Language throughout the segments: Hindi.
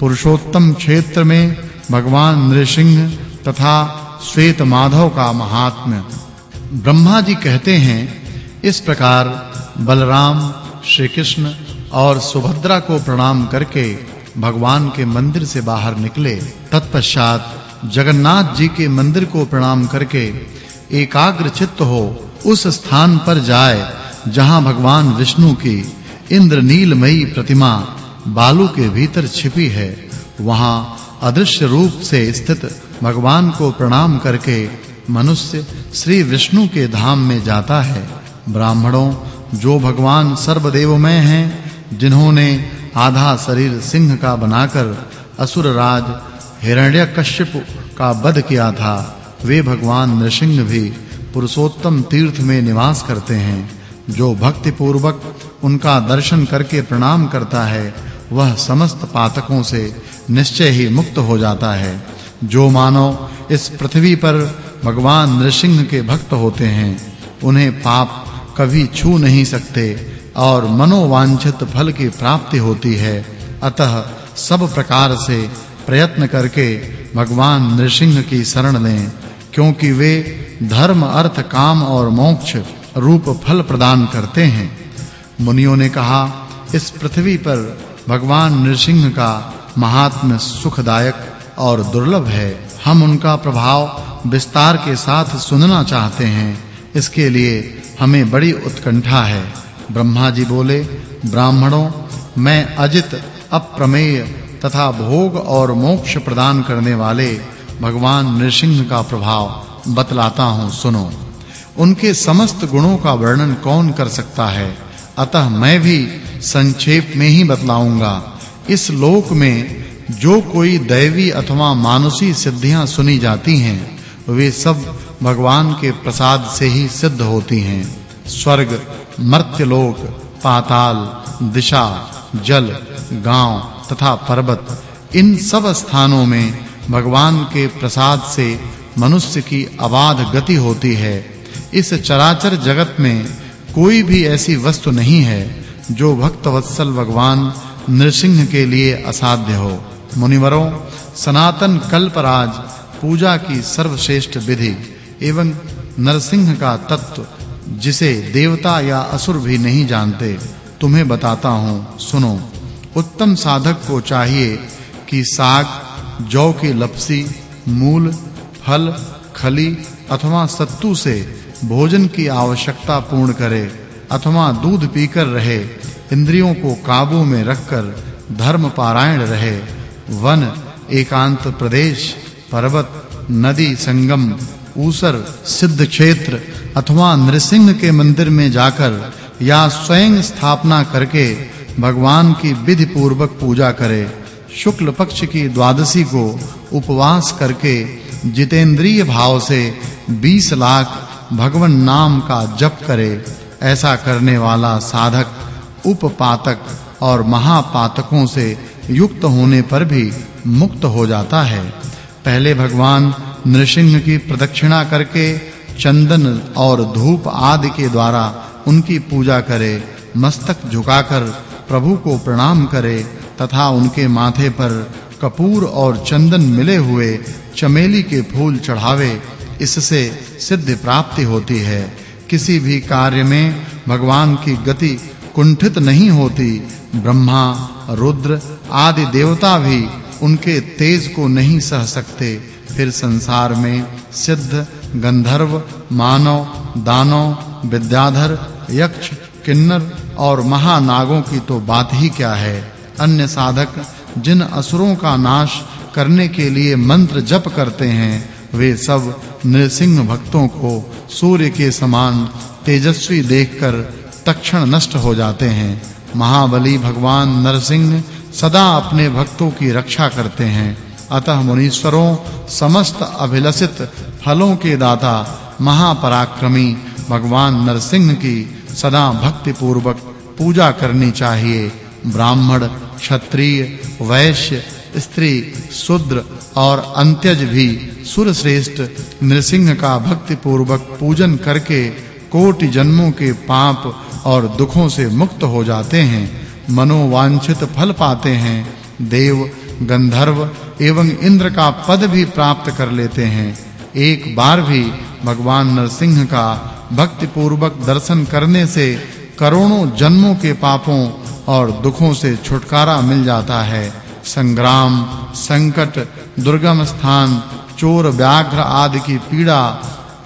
पुरुषोत्तम क्षेत्र में भगवान नृसिंह तथा श्वेत माधव का महात्म्य। ब्रह्मा जी कहते हैं, इस प्रकार बलराम श्री कृष्ण और सुभद्रा को प्रणाम करके भगवान के मंदिर से बाहर निकले। तत्पश्चात जगन्नाथ जी के मंदिर को प्रणाम करके एकाग्र चित्त हो उस स्थान पर जाए जहाँ भगवान विष्णु की इंद्रनीलमयी प्रतिमा बालू के भीतर छिपी है। वहाँ अदृश्य रूप से स्थित भगवान को प्रणाम करके मनुष्य श्री विष्णु के धाम में जाता है। ब्राह्मणों, जो भगवान सर्वदेवमय हैं, जिन्होंने आधा शरीर सिंह का बनाकर असुर राज, हिरण्यकश्यप का वध किया था, वे भगवान नृसिंह भी पुरुषोत्तम तीर्थ में निवास करते हैं, जो भक्ति पूर्वक उनका दर्शन करके प्रणाम करता है वह समस्त पातकों से निश्चय ही मुक्त हो जाता है। जो मानव इस पृथ्वी पर भगवान नृसिंह के भक्त होते हैं, उन्हें पाप कभी छू नहीं सकते और मनोवांछित फल की प्राप्ति होती है। अतः सब प्रकार से प्रयत्न करके भगवान नृसिंह की शरण लें, क्योंकि वे धर्म, अर्थ, काम और मोक्ष रूप फल प्रदान करते हैं। मुनियों ने कहा, इस पृथ्वी पर भगवान नृसिंह का महात्म्य सुखदायक और दुर्लभ है। हम उनका प्रभाव विस्तार के साथ सुनना चाहते हैं। इसके लिए हमें बड़ी उत्कंठा है। ब्रह्मा जी बोले, ब्राह्मणों, मैं अजित, अप्रमेय तथा भोग और मोक्ष प्रदान करने वाले भगवान नृसिंह का प्रभाव बतलाता हूँ। सुनो, उनके समस्त गुणों का वर्णन कौन कर सकता है? अतः मैं भी संक्षेप में ही बतलाऊँगा। इस लोक में जो कोई दैवी अथवा मानुषी सिद्धियाँ सुनी जाती हैं, वे सब भगवान के प्रसाद से ही सिद्ध होती हैं। स्वर्ग मर्त्यलोक पाताल, दिशा, जल, गाँव तथा पर्वत, इन सब स्थानों में भगवान के प्रसाद से मनुष्य की अबाध गति होती है। इस चराचर जगत में कोई भी ऐसी वस्तु नहीं है जो भक्त वत्सल भगवान नृसिंह के लिए असाध्य हो। मुनिवरों, सनातन कल्पराज पूजा की सर्वश्रेष्ठ विधि एवं नरसिंह का तत्व, जिसे देवता या असुर भी नहीं जानते, तुम्हें बताता हूँ, सुनो। उत्तम साधक को चाहिए कि साग, जौ की लपसी, मूल, फल, खली अथवा सत्तू से भोजन की आवश्यकता पूर्ण करे। अथवा दूध पीकर रहे, इंद्रियों को काबू में रखकर धर्म पारायण रहे। वन, एकांत प्रदेश, पर्वत, नदी संगम, ऊसर, सिद्ध क्षेत्र अथवा नृसिंह के मंदिर में जाकर या स्वयं स्थापना करके भगवान की विधि पूर्वक पूजा करे। शुक्ल पक्ष की द्वादशी को उपवास करके जितेंद्रिय भाव से 20 लाख भगवान नाम का जप करे। ऐसा करने वाला साधक, उपपातक और महापातकों से युक्त होने पर भी मुक्त हो जाता है। पहले भगवान नृसिंह की प्रदक्षिणा करके चंदन और धूप आदि के द्वारा उनकी पूजा करे, मस्तक झुकाकर प्रभु को प्रणाम करे, तथा उनके माथे पर कपूर और चंदन मिले हुए चमेली के फूल चढ़ावे, इससे सिद्धि प्राप्ति होती है। किसी भी कार्य में भगवान की गति कुंठित नहीं होती। ब्रह्मा, रुद्र आदि देवता भी उनके तेज को नहीं सह सकते। फिर संसार में सिद्ध, गंधर्व, मानव, दानव, विद्याधर, यक्ष, किन्नर और महानागों की तो बात ही क्या है? अन्य साधक जिन असुरों का नाश करने के लिए मंत्र जप करते हैं वे सब नृसिंह भक्तों को सूर्य के समान तेजस्वी देखकर तक्षण नष्ट हो जाते हैं। महाबली भगवान नरसिंह सदा अपने भक्तों की रक्षा करते हैं। अतः मुनीश्वरों, समस्त अभिलषित फलों के दाता, महापराक्रमी भगवान नरसिंह की सदा भक्ति पूर्वक पूजा करनी चाहिए। ब्राह्मण, क्षत्रिय, वैश्य, स्त्री, शूद्र और अंत्यज भी सुर श्रेष्ठ नृसिंह का भक्ति पूर्वक पूजन करके कोटि जन्मों के पाप और दुखों से मुक्त हो जाते हैं, मनोवांछित फल पाते हैं, देव, गंधर्व एवं इंद्र का पद भी प्राप्त कर लेते हैं। एक बार भी भगवान नरसिंह का भक्ति पूर्वक दर्शन करने से करोड़ों जन्मों के पापों और दुखों से छुटकारा मिल जाता है। संग्राम, संकट, दुर्गम स्थान चोर, व्याघ्र आदि की पीड़ा,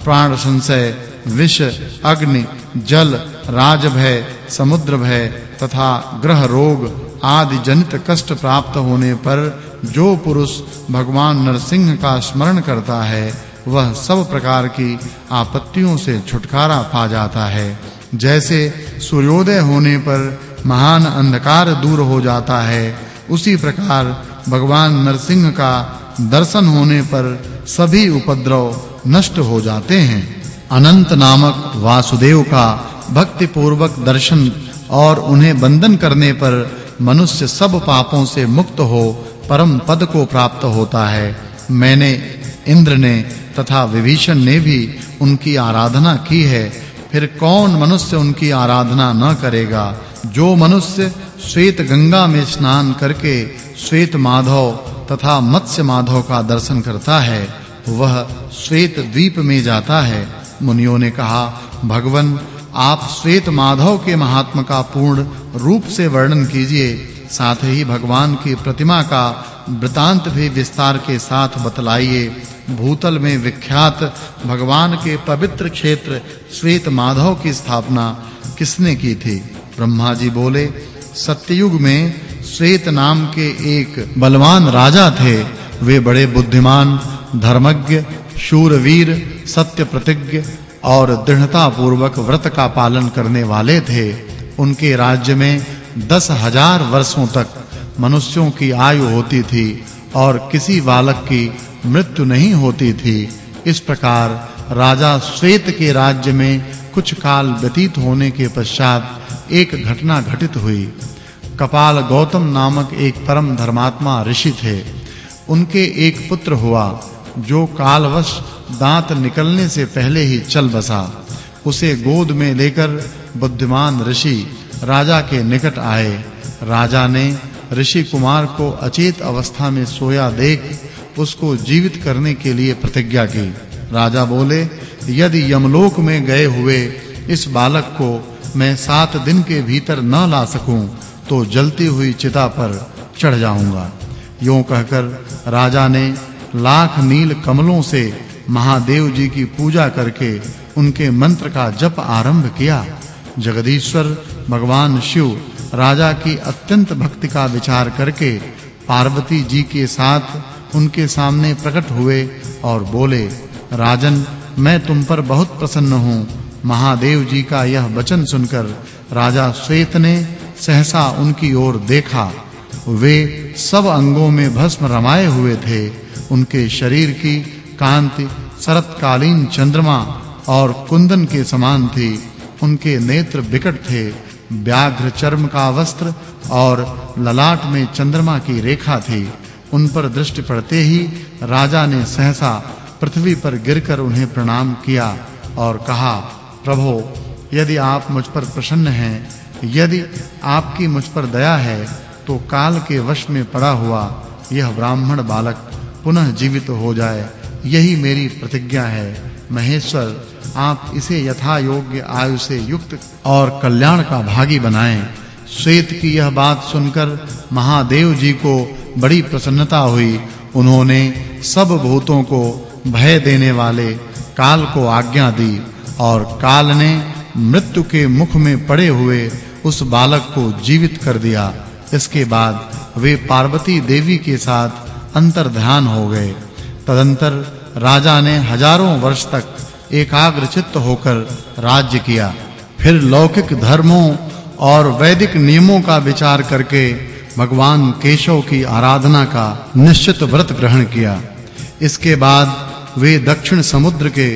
प्राण संशय, विष, अग्नि, जल राज भय समुद्र भय तथा ग्रह रोग आदि जनित कष्ट प्राप्त होने पर जो पुरुष भगवान नरसिंह का स्मरण करता है, वह सब प्रकार की आपत्तियों से छुटकारा पा जाता है। जैसे सूर्योदय होने पर महान अंधकार दूर हो जाता है, उसी प्रकार भगवान नरसिंह का दर्शन होने पर सभी उपद्रव नष्ट हो जाते हैं। अनंत नामक वासुदेव का भक्ति पूर्वक दर्शन और उन्हें बंधन करने पर मनुष्य सब पापों से मुक्त हो परम पद को प्राप्त होता है। मैंने इंद्र ने तथा विभीषण ने भी उनकी आराधना की है। फिर कौन मनुष्य उनकी आराधना न करेगा? जो मनुष्य श्वेत गंगा में स्नान करके श्वेत माधव तथा मत्स्य माधव का दर्शन करता है, वह श्वेत द्वीप में जाता है। मुनियों ने कहा, भगवन, आप श्वेत माधव के महात्म का पूर्ण रूप से वर्णन कीजिए, साथ ही भगवान की प्रतिमा का वृतांत भी विस्तार के साथ बतलाइए। भूतल में विख्यात भगवान के पवित्र क्षेत्र श्वेत माधव की स्थापना किसने की थी? ब्रह्मा जी बोले, सत्ययुग में श्वेत नाम के एक बलवान राजा थे। वे बड़े बुद्धिमान, धर्मज्ञ, शूरवीर सत्य प्रतिज्ञ और दृढ़ता पूर्वक व्रत का पालन करने वाले थे। उनके राज्य में दस हज़ार वर्षों तक मनुष्यों की आयु होती थी और किसी बालक की मृत्यु नहीं होती थी। इस प्रकार राजा श्वेत के राज्य में कुछ काल व्यतीत होने के पश्चात एक घटना घटित हुई। कपाल गौतम नामक एक परम धर्मात्मा ऋषि थे। उनके एक पुत्र हुआ, जो कालवश दांत निकलने से पहले ही चल बसा। उसे गोद में लेकर बुद्धिमान ऋषि राजा के निकट आए। राजा ने ऋषि कुमार को अचेत अवस्था में सोया देख, उसको जीवित करने के लिए प्रतिज्ञा की। राजा बोले, यदि यमलोक में गए हुए इस बालक को मैं सात दिन के भीतर न ला सकूँ तो जलती हुई चिता पर चढ़ जाऊँगा। यूँ कहकर राजा ने लाख नील कमलों से महादेव जी की पूजा करके उनके मंत्र का जप आरंभ किया। जगदीश्वर, भगवान शिव, राजा की अत्यंत भक्ति का विचार करके पार्वती जी के साथ उनके सामने प्रकट हुए और बोले, राजन, मैं तुम पर बहुत प्रसन्न हूँ। महादेव जी का यह वचन सुनकर राजा श्वेत ने सहसा उनकी ओर देखा। वे सब अंगों में भस्म रमाए हुए थे। उनके शरीर की कांति शरतकालीन चंद्रमा और कुंदन के समान थी। उनके नेत्र विकट थे। व्याघ्र चर्म का वस्त्र और ललाट में चंद्रमा की रेखा थी। उन पर दृष्टि पड़ते ही राजा ने सहसा पृथ्वी पर गिरकर उन्हें प्रणाम किया और कहा, प्रभु, यदि आप मुझ पर प्रसन्न हैं यदि आपकी मुझ पर दया है तो काल के वश में पड़ा हुआ यह ब्राह्मण बालक पुनः जीवित हो जाए। यही मेरी प्रतिज्ञा है। महेश्वर, आप इसे यथा योग्य आयु से युक्त और कल्याण का भागी बनाएँ। श्वेत की यह बात सुनकर महादेव जी को बड़ी प्रसन्नता हुई। उन्होंने सब भूतों को भय देने वाले काल को आज्ञा दी और काल ने मृत्यु के मुख में पड़े हुए उस बालक को जीवित कर दिया। इसके बाद वे पार्वती देवी के साथ अंतर ध्यान हो गए। तदंतर राजा ने हज़ारों वर्ष तक एकाग्र चित्त होकर राज्य किया। फिर लौकिक धर्मों और वैदिक नियमों का विचार करके भगवान केशव की आराधना का निश्चित व्रत ग्रहण किया। इसके बाद वे दक्षिण समुद्र के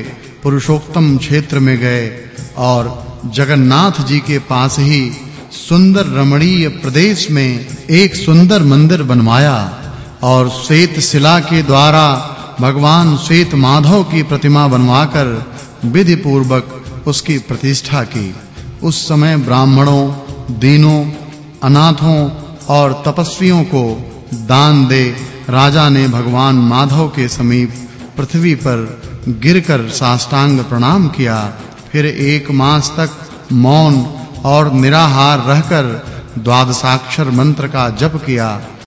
पुरुषोत्तम क्षेत्र में गए और जगन्नाथ जी के पास ही सुंदर रमणीय प्रदेश में एक सुंदर मंदिर बनवाया और श्वेत शिला के द्वारा भगवान श्वेत माधव की प्रतिमा बनवाकर विधि पूर्वक उसकी प्रतिष्ठा की। उस समय ब्राह्मणों, दीनों, अनाथों और तपस्वियों को दान दे राजा ने भगवान माधव के समीप पृथ्वी पर गिरकर साष्टांग प्रणाम किया। फिर एक मास तक मौन और निराहार रहकर द्वादशाक्षर मंत्र का जप किया।